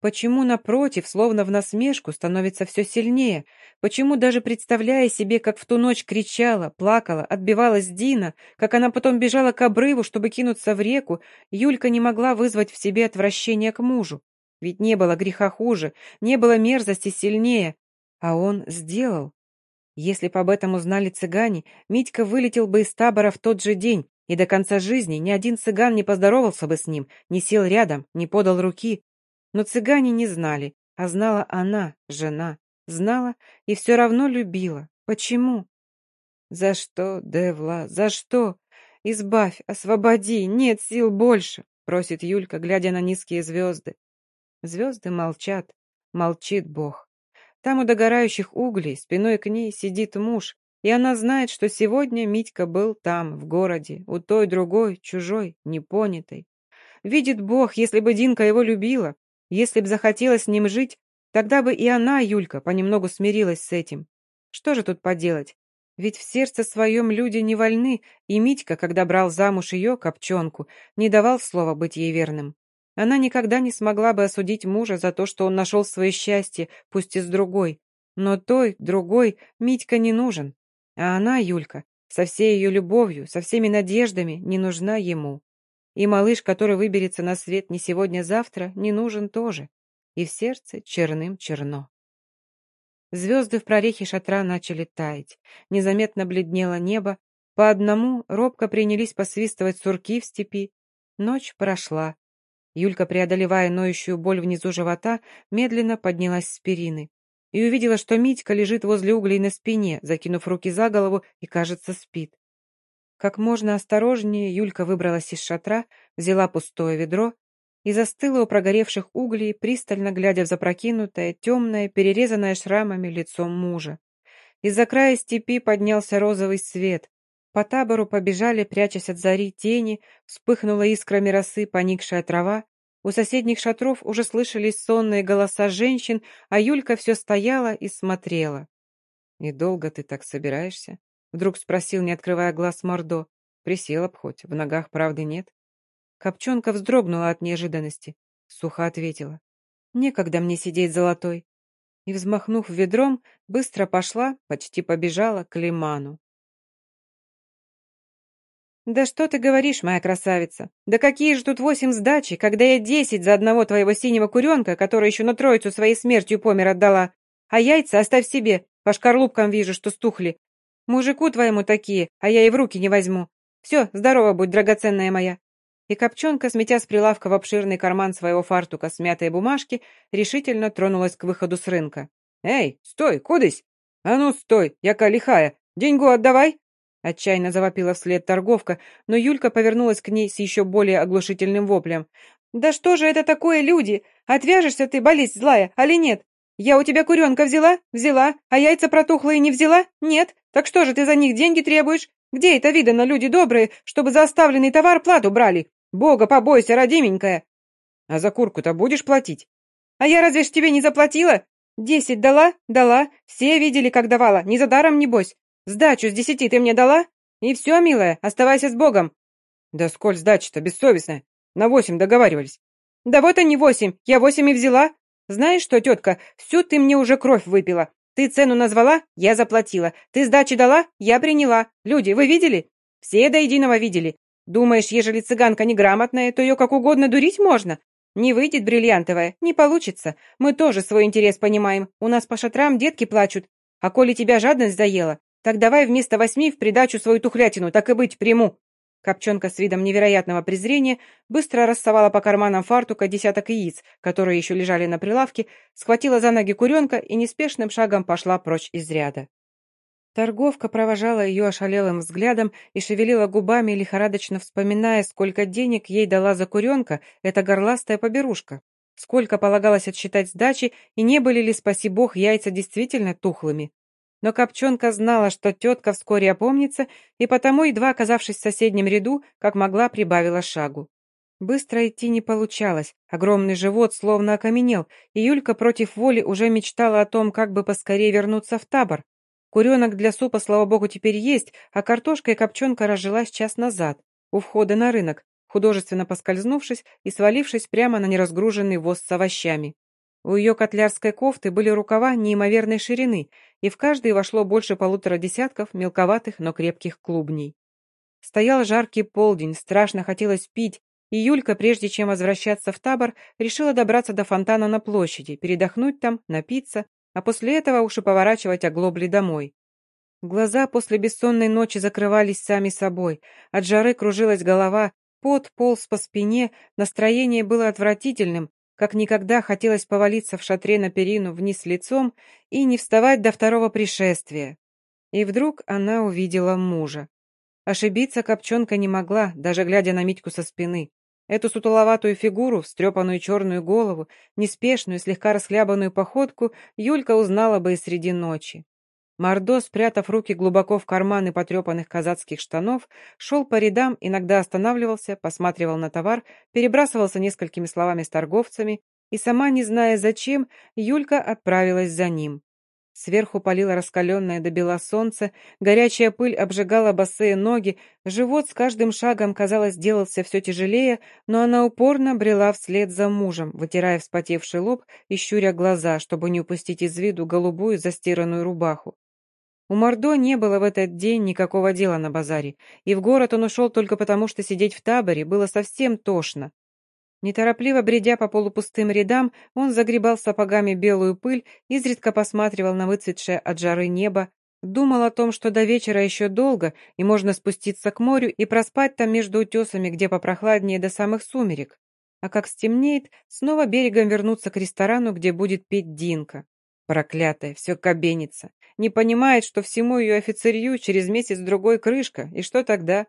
Почему, напротив, словно в насмешку, становится все сильнее? Почему, даже представляя себе, как в ту ночь кричала, плакала, отбивалась Дина, как она потом бежала к обрыву, чтобы кинуться в реку, Юлька не могла вызвать в себе отвращение к мужу? Ведь не было греха хуже, не было мерзости сильнее, а он сделал. Если бы об этом узнали цыгане, Митька вылетел бы из табора в тот же день, и до конца жизни ни один цыган не поздоровался бы с ним, не сел рядом, не подал руки. Но цыгане не знали, а знала она, жена. Знала и все равно любила. Почему? «За что, Девла, за что? Избавь, освободи, нет сил больше!» просит Юлька, глядя на низкие звезды. Звезды молчат, молчит Бог. Там у догорающих углей спиной к ней сидит муж, и она знает, что сегодня Митька был там, в городе, у той другой, чужой, непонятой. Видит Бог, если бы Динка его любила, если б захотела с ним жить, тогда бы и она, Юлька, понемногу смирилась с этим. Что же тут поделать? Ведь в сердце своем люди не вольны, и Митька, когда брал замуж ее, Копченку, не давал слова быть ей верным. Она никогда не смогла бы осудить мужа за то, что он нашел свое счастье, пусть и с другой. Но той, другой, Митька не нужен. А она, Юлька, со всей ее любовью, со всеми надеждами, не нужна ему. И малыш, который выберется на свет не сегодня-завтра, не нужен тоже. И в сердце черным черно. Звезды в прорехе шатра начали таять. Незаметно бледнело небо, По одному робко принялись посвистывать сурки в степи. Ночь прошла. Юлька, преодолевая ноющую боль внизу живота, медленно поднялась с перины и увидела, что Митька лежит возле углей на спине, закинув руки за голову и, кажется, спит. Как можно осторожнее Юлька выбралась из шатра, взяла пустое ведро и застыла у прогоревших углей, пристально глядя в запрокинутое, темное, перерезанное шрамами лицом мужа. Из-за края степи поднялся розовый свет. По табору побежали, прячась от зари, тени, вспыхнула искрами росы поникшая трава. У соседних шатров уже слышались сонные голоса женщин, а Юлька все стояла и смотрела. «И долго ты так собираешься?» Вдруг спросил, не открывая глаз Мордо. Присела б хоть, в ногах правды нет. Копченка вздрогнула от неожиданности. Сухо ответила. «Некогда мне сидеть золотой». И, взмахнув ведром, быстро пошла, почти побежала к лиману. «Да что ты говоришь, моя красавица? Да какие же тут восемь сдачи, когда я десять за одного твоего синего куренка, который еще на троицу своей смертью помер отдала. А яйца оставь себе, по шкарлупкам вижу, что стухли. Мужику твоему такие, а я и в руки не возьму. Все, здорово будь, драгоценная моя и Копченка, сметя с прилавка в обширный карман своего фартука смятые бумажки, решительно тронулась к выходу с рынка. «Эй, стой, кудысь? А ну, стой, яка лихая, деньгу отдавай!» Отчаянно завопила вслед торговка, но Юлька повернулась к ней с еще более оглушительным воплем. «Да что же это такое, люди? Отвяжешься ты, болезнь злая, али нет? Я у тебя куренка взяла? Взяла. А яйца протухлые не взяла? Нет. Так что же ты за них деньги требуешь? Где это видано, люди добрые, чтобы за оставленный товар плату брали? Бога побойся, родименькая. А за курку-то будешь платить? А я разве ж тебе не заплатила? Десять дала? Дала. Все видели, как давала. Не за даром, небось. Сдачу с десяти ты мне дала? И все, милая, оставайся с Богом. Да сколь сдачи-то, бессовестная. На восемь договаривались. Да вот они восемь. Я восемь и взяла. Знаешь что, тетка, всю ты мне уже кровь выпила. Ты цену назвала? Я заплатила. Ты сдачи дала? Я приняла. Люди, вы видели? Все до единого видели. Думаешь, ежели цыганка неграмотная, то ее как угодно дурить можно? Не выйдет бриллиантовая, не получится. Мы тоже свой интерес понимаем. У нас по шатрам детки плачут. А коли тебя жадность заела, так давай вместо восьми в придачу свою тухлятину, так и быть, приму. Копченка с видом невероятного презрения быстро рассовала по карманам фартука десяток яиц, которые еще лежали на прилавке, схватила за ноги куренка и неспешным шагом пошла прочь из ряда. Торговка провожала ее ошалелым взглядом и шевелила губами, лихорадочно вспоминая, сколько денег ей дала за куренка эта горластая поберушка, сколько полагалось отсчитать сдачи и не были ли, спаси бог, яйца действительно тухлыми. Но Копченка знала, что тетка вскоре опомнится, и потому, едва оказавшись в соседнем ряду, как могла, прибавила шагу. Быстро идти не получалось, огромный живот словно окаменел, и Юлька против воли уже мечтала о том, как бы поскорее вернуться в табор. Куренок для супа, слава богу, теперь есть, а картошка и копченка разжилась час назад, у входа на рынок, художественно поскользнувшись и свалившись прямо на неразгруженный воз с овощами. У ее котлярской кофты были рукава неимоверной ширины, и в каждый вошло больше полутора десятков мелковатых, но крепких клубней. Стоял жаркий полдень, страшно хотелось пить, и Юлька, прежде чем возвращаться в табор, решила добраться до фонтана на площади, передохнуть там, напиться, а после этого уж и поворачивать оглобли домой. Глаза после бессонной ночи закрывались сами собой, от жары кружилась голова, пот полз по спине, настроение было отвратительным, как никогда хотелось повалиться в шатре на перину вниз лицом и не вставать до второго пришествия. И вдруг она увидела мужа. Ошибиться Копченка не могла, даже глядя на Митьку со спины. Эту сутуловатую фигуру, встрепанную черную голову, неспешную, слегка расхлябанную походку Юлька узнала бы и среди ночи. Мордо, спрятав руки глубоко в карманы потрепанных казацких штанов, шел по рядам, иногда останавливался, посматривал на товар, перебрасывался несколькими словами с торговцами, и сама, не зная зачем, Юлька отправилась за ним. Сверху палило раскаленное до бела солнце, горячая пыль обжигала босые ноги, живот с каждым шагом, казалось, делался все тяжелее, но она упорно брела вслед за мужем, вытирая вспотевший лоб и щуря глаза, чтобы не упустить из виду голубую застиранную рубаху. У Мордо не было в этот день никакого дела на базаре, и в город он ушел только потому, что сидеть в таборе было совсем тошно. Неторопливо бредя по полупустым рядам, он загребал сапогами белую пыль, изредка посматривал на выцветшее от жары небо, Думал о том, что до вечера еще долго, и можно спуститься к морю и проспать там между утесами, где попрохладнее до самых сумерек. А как стемнеет, снова берегом вернуться к ресторану, где будет петь Динка. Проклятая, все кабенится. Не понимает, что всему ее офицерью через месяц-другой крышка, и что тогда?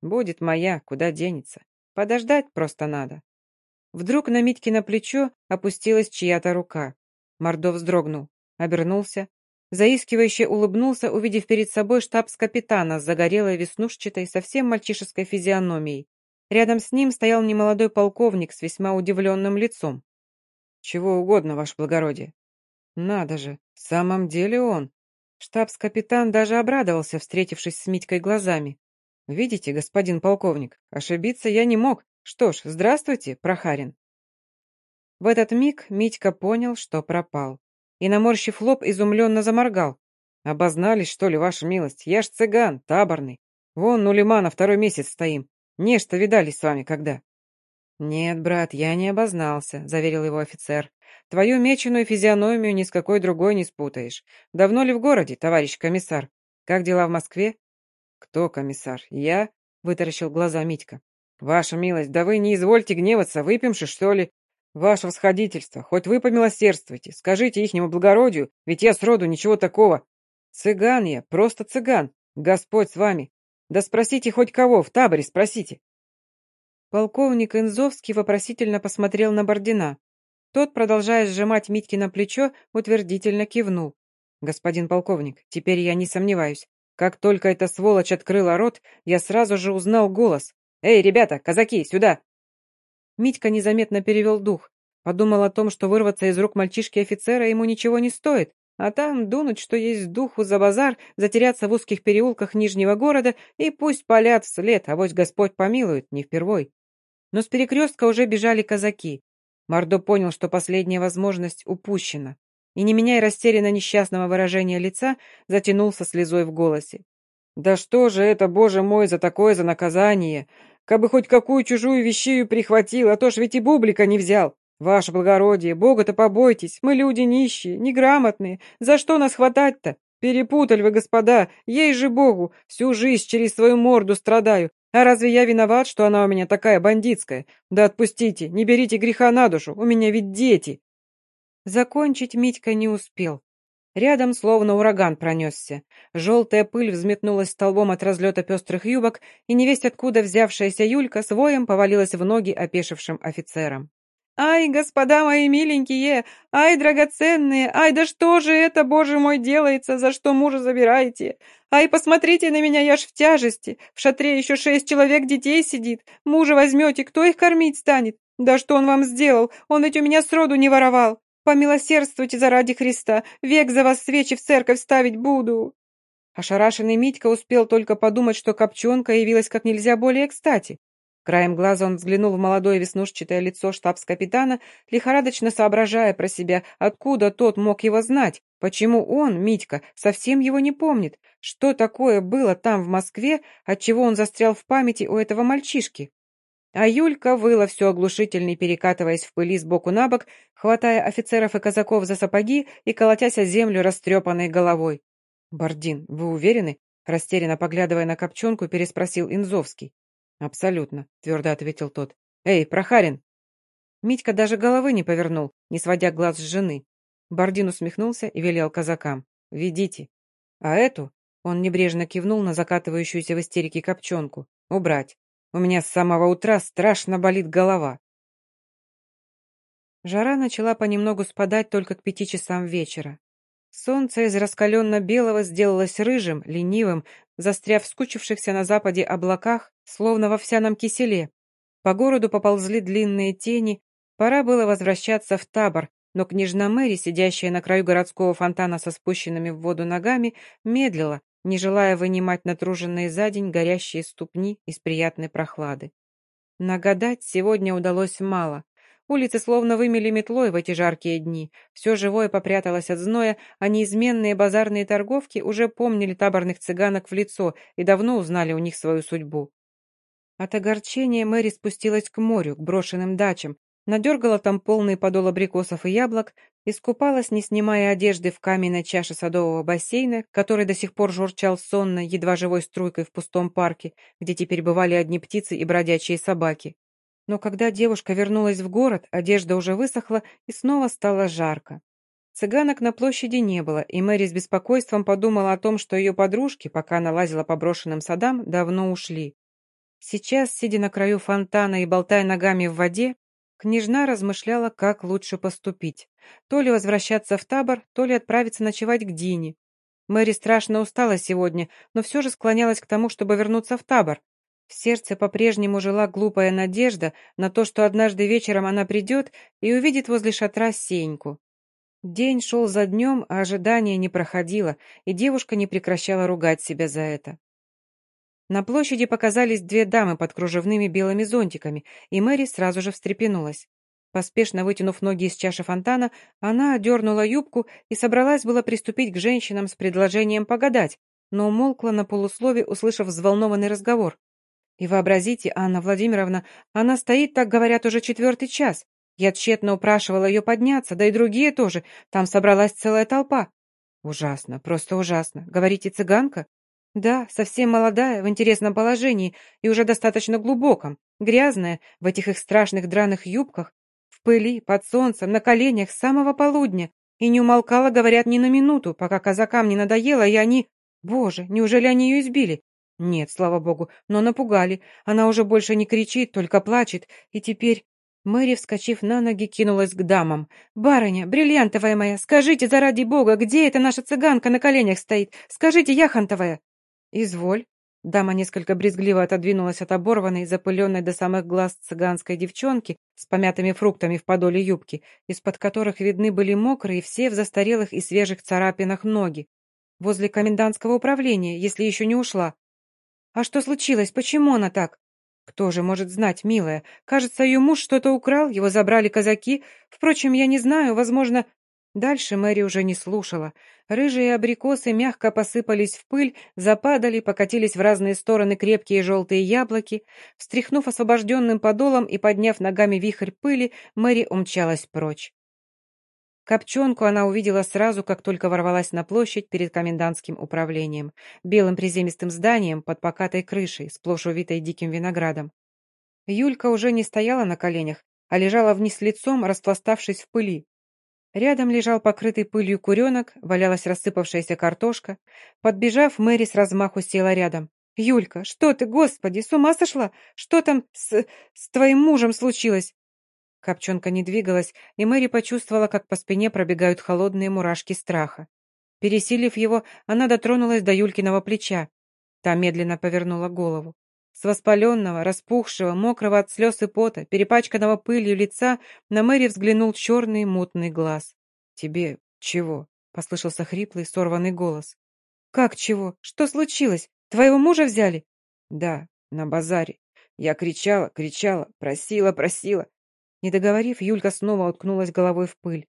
Будет моя, куда денется. Подождать просто надо. Вдруг на Митькино плечо опустилась чья-то рука. Мордов вздрогнул, обернулся, заискивающе улыбнулся, увидев перед собой штабс-капитана с загорелой веснушчатой, совсем мальчишеской физиономией. Рядом с ним стоял немолодой полковник с весьма удивленным лицом. «Чего угодно, ваше благородие». «Надо же, в самом деле он». Штабс-капитан даже обрадовался, встретившись с Митькой глазами. «Видите, господин полковник, ошибиться я не мог. Что ж, здравствуйте, Прохарин». В этот миг Митька понял, что пропал. И, наморщив лоб, изумленно заморгал. «Обознались, что ли, ваша милость? Я ж цыган, таборный. Вон, у лимана второй месяц стоим. Не-что видались с вами когда?» «Нет, брат, я не обознался», — заверил его офицер. «Твою меченую физиономию ни с какой другой не спутаешь. Давно ли в городе, товарищ комиссар? Как дела в Москве?» «Кто комиссар? Я?» — вытаращил глаза Митька. «Ваша милость, да вы не извольте гневаться, выпьемши, что ли? Ваше восходительство, хоть вы помилосердствуйте, скажите ихнему благородию, ведь я сроду ничего такого. Цыган я, просто цыган. Господь с вами. Да спросите хоть кого, в таборе спросите. Полковник Инзовский вопросительно посмотрел на Бордина. Тот, продолжая сжимать Митьки на плечо, утвердительно кивнул. «Господин полковник, теперь я не сомневаюсь. Как только эта сволочь открыла рот, я сразу же узнал голос. «Эй, ребята, казаки, сюда!» Митька незаметно перевел дух. Подумал о том, что вырваться из рук мальчишки-офицера ему ничего не стоит, а там дунуть, что есть духу за базар, затеряться в узких переулках Нижнего города и пусть палят вслед, а вось Господь помилует, не впервой. Но с перекрестка уже бежали казаки. Мордо понял, что последняя возможность упущена, и, не меняя растерянно несчастного выражения лица, затянулся слезой в голосе. «Да что же это, боже мой, за такое за наказание? Кабы хоть какую чужую вещию прихватил, а то ж ведь и бублика не взял. Ваше благородие, Бога-то побойтесь, мы люди нищие, неграмотные. За что нас хватать-то? Перепутали вы, господа, ей же Богу, всю жизнь через свою морду страдаю. А разве я виноват, что она у меня такая бандитская? Да отпустите, не берите греха на душу, у меня ведь дети. Закончить Митька не успел. Рядом словно ураган пронесся. Желтая пыль взметнулась столбом от разлета пестрых юбок, и невесть откуда взявшаяся Юлька с воем повалилась в ноги опешившим офицерам. «Ай, господа мои миленькие! Ай, драгоценные! Ай, да что же это, боже мой, делается? За что мужа забираете? Ай, посмотрите на меня, я ж в тяжести! В шатре еще шесть человек детей сидит! Мужа возьмете, кто их кормить станет? Да что он вам сделал? Он ведь у меня сроду не воровал! Помилосердствуйте заради Христа, век за вас свечи в церковь ставить буду!» Ошарашенный Митька успел только подумать, что копченка явилась как нельзя более кстати. Краем глаза он взглянул в молодое веснушчатое лицо штабс-капитана, лихорадочно соображая про себя, откуда тот мог его знать, почему он, Митька, совсем его не помнит, что такое было там в Москве, отчего он застрял в памяти у этого мальчишки. А Юлька выла все оглушительней, перекатываясь в пыли сбоку на бок, хватая офицеров и казаков за сапоги и колотясь о землю растрепанной головой. «Бардин, вы уверены?» Растерянно поглядывая на копченку, переспросил Инзовский. «Абсолютно», — твердо ответил тот. «Эй, Прохарин!» Митька даже головы не повернул, не сводя глаз с жены. Бардин усмехнулся и велел казакам. «Ведите». А эту, он небрежно кивнул на закатывающуюся в истерике копченку, убрать. У меня с самого утра страшно болит голова. Жара начала понемногу спадать только к пяти часам вечера. Солнце из раскаленно-белого сделалось рыжим, ленивым, застряв в скучившихся на западе облаках, словно в овсяном киселе. По городу поползли длинные тени, пора было возвращаться в табор, но княжна Мэри, сидящая на краю городского фонтана со спущенными в воду ногами, медлила, не желая вынимать натруженные за день горящие ступни из приятной прохлады. Нагадать сегодня удалось мало. Улицы словно вымели метлой в эти жаркие дни. Все живое попряталось от зноя, а неизменные базарные торговки уже помнили таборных цыганок в лицо и давно узнали у них свою судьбу. От огорчения Мэри спустилась к морю, к брошенным дачам, надергала там полные подол абрикосов и яблок, искупалась, не снимая одежды в каменной чаше садового бассейна, который до сих пор журчал сонно, едва живой струйкой в пустом парке, где теперь бывали одни птицы и бродячие собаки. Но когда девушка вернулась в город, одежда уже высохла и снова стало жарко. Цыганок на площади не было, и Мэри с беспокойством подумала о том, что ее подружки, пока она лазила по брошенным садам, давно ушли. Сейчас, сидя на краю фонтана и болтая ногами в воде, княжна размышляла, как лучше поступить. То ли возвращаться в табор, то ли отправиться ночевать к Дине. Мэри страшно устала сегодня, но все же склонялась к тому, чтобы вернуться в табор. В сердце по-прежнему жила глупая надежда на то, что однажды вечером она придет и увидит возле шатра Сеньку. День шел за днем, а ожидание не проходило, и девушка не прекращала ругать себя за это. На площади показались две дамы под кружевными белыми зонтиками, и Мэри сразу же встрепенулась. Поспешно вытянув ноги из чаши фонтана, она одернула юбку и собралась было приступить к женщинам с предложением погадать, но умолкла на полуслове, услышав взволнованный разговор. И вообразите, Анна Владимировна, она стоит, так говорят, уже четвертый час. Я тщетно упрашивала ее подняться, да и другие тоже. Там собралась целая толпа. Ужасно, просто ужасно. Говорите, цыганка? Да, совсем молодая, в интересном положении и уже достаточно глубоком, грязная, в этих их страшных драных юбках, в пыли, под солнцем, на коленях с самого полудня, и не умолкала, говорят, ни на минуту, пока казакам не надоело, и они... Боже, неужели они ее избили? Нет, слава богу, но напугали. Она уже больше не кричит, только плачет, и теперь... Мэри, вскочив на ноги, кинулась к дамам. «Барыня, бриллиантовая моя, скажите, заради бога, где эта наша цыганка на коленях стоит? Скажите, яхонтовая!» «Изволь». Дама несколько брезгливо отодвинулась от оборванной, запыленной до самых глаз цыганской девчонки с помятыми фруктами в подоле юбки, из-под которых видны были мокрые все в застарелых и свежих царапинах ноги. Возле комендантского управления, если еще не ушла. «А что случилось? Почему она так?» «Кто же может знать, милая? Кажется, ее муж что-то украл, его забрали казаки. Впрочем, я не знаю, возможно, Дальше Мэри уже не слушала. Рыжие абрикосы мягко посыпались в пыль, западали, покатились в разные стороны крепкие желтые яблоки. Встряхнув освобожденным подолом и подняв ногами вихрь пыли, Мэри умчалась прочь. Копченку она увидела сразу, как только ворвалась на площадь перед комендантским управлением, белым приземистым зданием под покатой крышей, сплошь увитой диким виноградом. Юлька уже не стояла на коленях, а лежала вниз лицом, распластавшись в пыли. Рядом лежал покрытый пылью куренок, валялась рассыпавшаяся картошка. Подбежав, Мэри с размаху села рядом. «Юлька, что ты, господи, с ума сошла? Что там с... с твоим мужем случилось?» Копченка не двигалась, и Мэри почувствовала, как по спине пробегают холодные мурашки страха. Пересилив его, она дотронулась до Юлькиного плеча. Та медленно повернула голову. С воспаленного, распухшего, мокрого от слез и пота, перепачканного пылью лица на Мэри взглянул черный мутный глаз. «Тебе чего?» — послышался хриплый, сорванный голос. «Как чего? Что случилось? Твоего мужа взяли?» «Да, на базаре. Я кричала, кричала, просила, просила». Не договорив, Юлька снова уткнулась головой в пыль.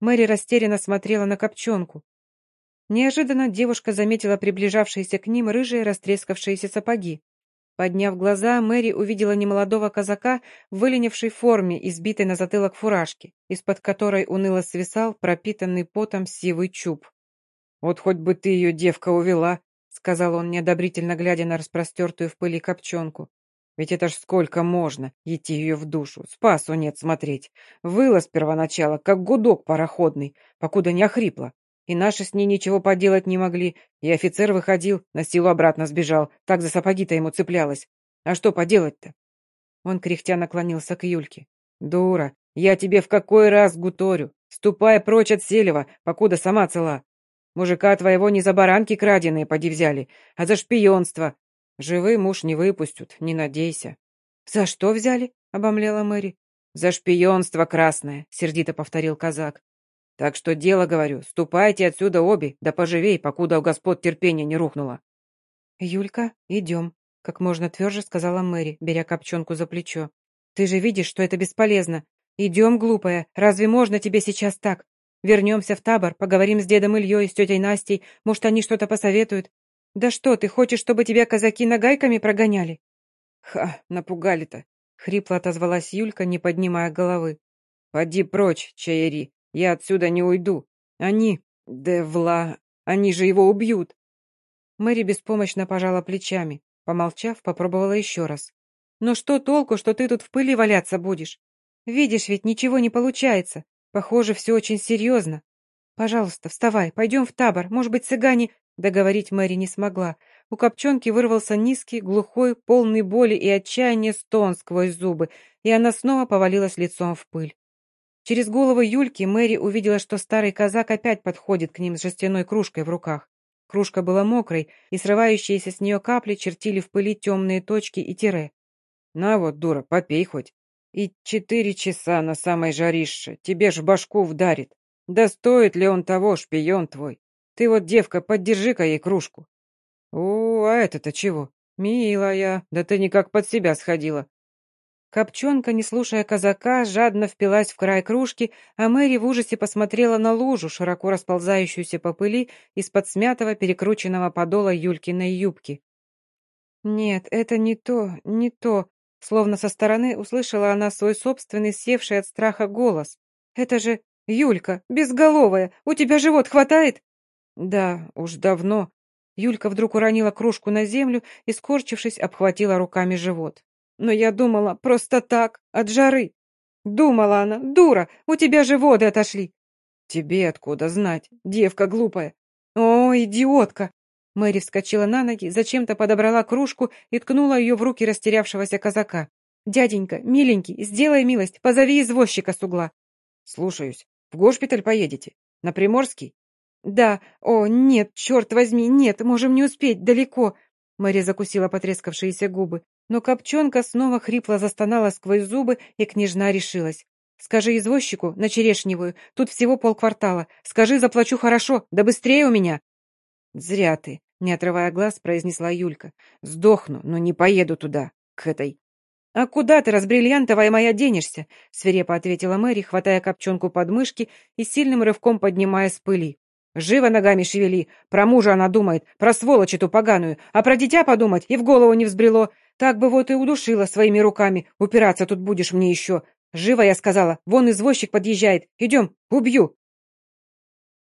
Мэри растерянно смотрела на копченку. Неожиданно девушка заметила приближавшиеся к ним рыжие растрескавшиеся сапоги. Подняв глаза, Мэри увидела немолодого казака в выленившей форме, избитой на затылок фуражки, из-под которой уныло свисал пропитанный потом сивый чуб. «Вот хоть бы ты ее, девка, увела», — сказал он, неодобрительно глядя на распростертую в пыли копченку. «Ведь это ж сколько можно, идти ее в душу, спасу нет смотреть. Выла с первоначала, как гудок пароходный, покуда не охрипла. И наши с ней ничего поделать не могли. И офицер выходил, на силу обратно сбежал. Так за сапоги-то ему цеплялась. А что поделать-то? Он кряхтя наклонился к Юльке. «Дура, я тебе в какой раз гуторю? Ступай прочь от Селева, покуда сама цела. Мужика твоего не за баранки краденые поди взяли, а за шпионство. Живый муж не выпустят, не надейся». «За что взяли?» — обомлела Мэри. «За шпионство красное», — сердито повторил казак. Так что дело, говорю, ступайте отсюда обе, да поживей, покуда у господ терпение не рухнуло. «Юлька, идем», — как можно тверже сказала Мэри, беря копченку за плечо. «Ты же видишь, что это бесполезно. Идем, глупая, разве можно тебе сейчас так? Вернемся в табор, поговорим с дедом Ильей с тетей Настей, может, они что-то посоветуют. Да что, ты хочешь, чтобы тебя казаки нагайками прогоняли?» «Ха, напугали-то», — хрипло отозвалась Юлька, не поднимая головы. «Поди прочь, чаери, Я отсюда не уйду. Они... Девла... Они же его убьют. Мэри беспомощно пожала плечами. Помолчав, попробовала еще раз. «Но что толку, что ты тут в пыли валяться будешь? Видишь, ведь ничего не получается. Похоже, все очень серьезно. Пожалуйста, вставай, пойдем в табор. Может быть, цыгане...» Договорить Мэри не смогла. У копченки вырвался низкий, глухой, полный боли и отчаяния стон сквозь зубы, и она снова повалилась лицом в пыль. Через голову Юльки Мэри увидела, что старый казак опять подходит к ним с жестяной кружкой в руках. Кружка была мокрой, и срывающиеся с нее капли чертили в пыли темные точки и тире. «На вот, дура, попей хоть. И четыре часа на самой жарище, тебе ж башку вдарит. Да стоит ли он того, шпион твой? Ты вот, девка, поддержи-ка ей кружку». «О, а это-то чего? Милая, да ты никак под себя сходила. Копченка, не слушая казака, жадно впилась в край кружки, а Мэри в ужасе посмотрела на лужу, широко расползающуюся по пыли из-под смятого перекрученного подола Юлькиной юбки. «Нет, это не то, не то», словно со стороны услышала она свой собственный севший от страха голос. «Это же Юлька, безголовая, у тебя живот хватает?» «Да, уж давно». Юлька вдруг уронила кружку на землю и, скорчившись, обхватила руками живот. Но я думала, просто так, от жары. Думала она, дура, у тебя же воды отошли. Тебе откуда знать, девка глупая. О, идиотка! Мэри вскочила на ноги, зачем-то подобрала кружку и ткнула ее в руки растерявшегося казака. «Дяденька, миленький, сделай милость, позови извозчика с угла». «Слушаюсь. В госпиталь поедете? На Приморский?» «Да. О, нет, черт возьми, нет, можем не успеть, далеко». Мэри закусила потрескавшиеся губы. Но Копченка снова хрипло застонала сквозь зубы, и княжна решилась. «Скажи извозчику, на Черешневую, тут всего полквартала. Скажи, заплачу хорошо, да быстрее у меня!» «Зря ты», — не отрывая глаз, произнесла Юлька. «Сдохну, но не поеду туда, к этой...» «А куда ты, разбриллиантовая моя, денешься?» — свирепо ответила Мэри, хватая Копченку под мышки и сильным рывком поднимая с пыли. «Живо ногами шевели! Про мужа она думает, про сволочь эту поганую, а про дитя подумать и в голову не взбрело. Так бы вот и удушила своими руками. Упираться тут будешь мне еще. Живо, я сказала. Вон извозчик подъезжает. Идем, убью.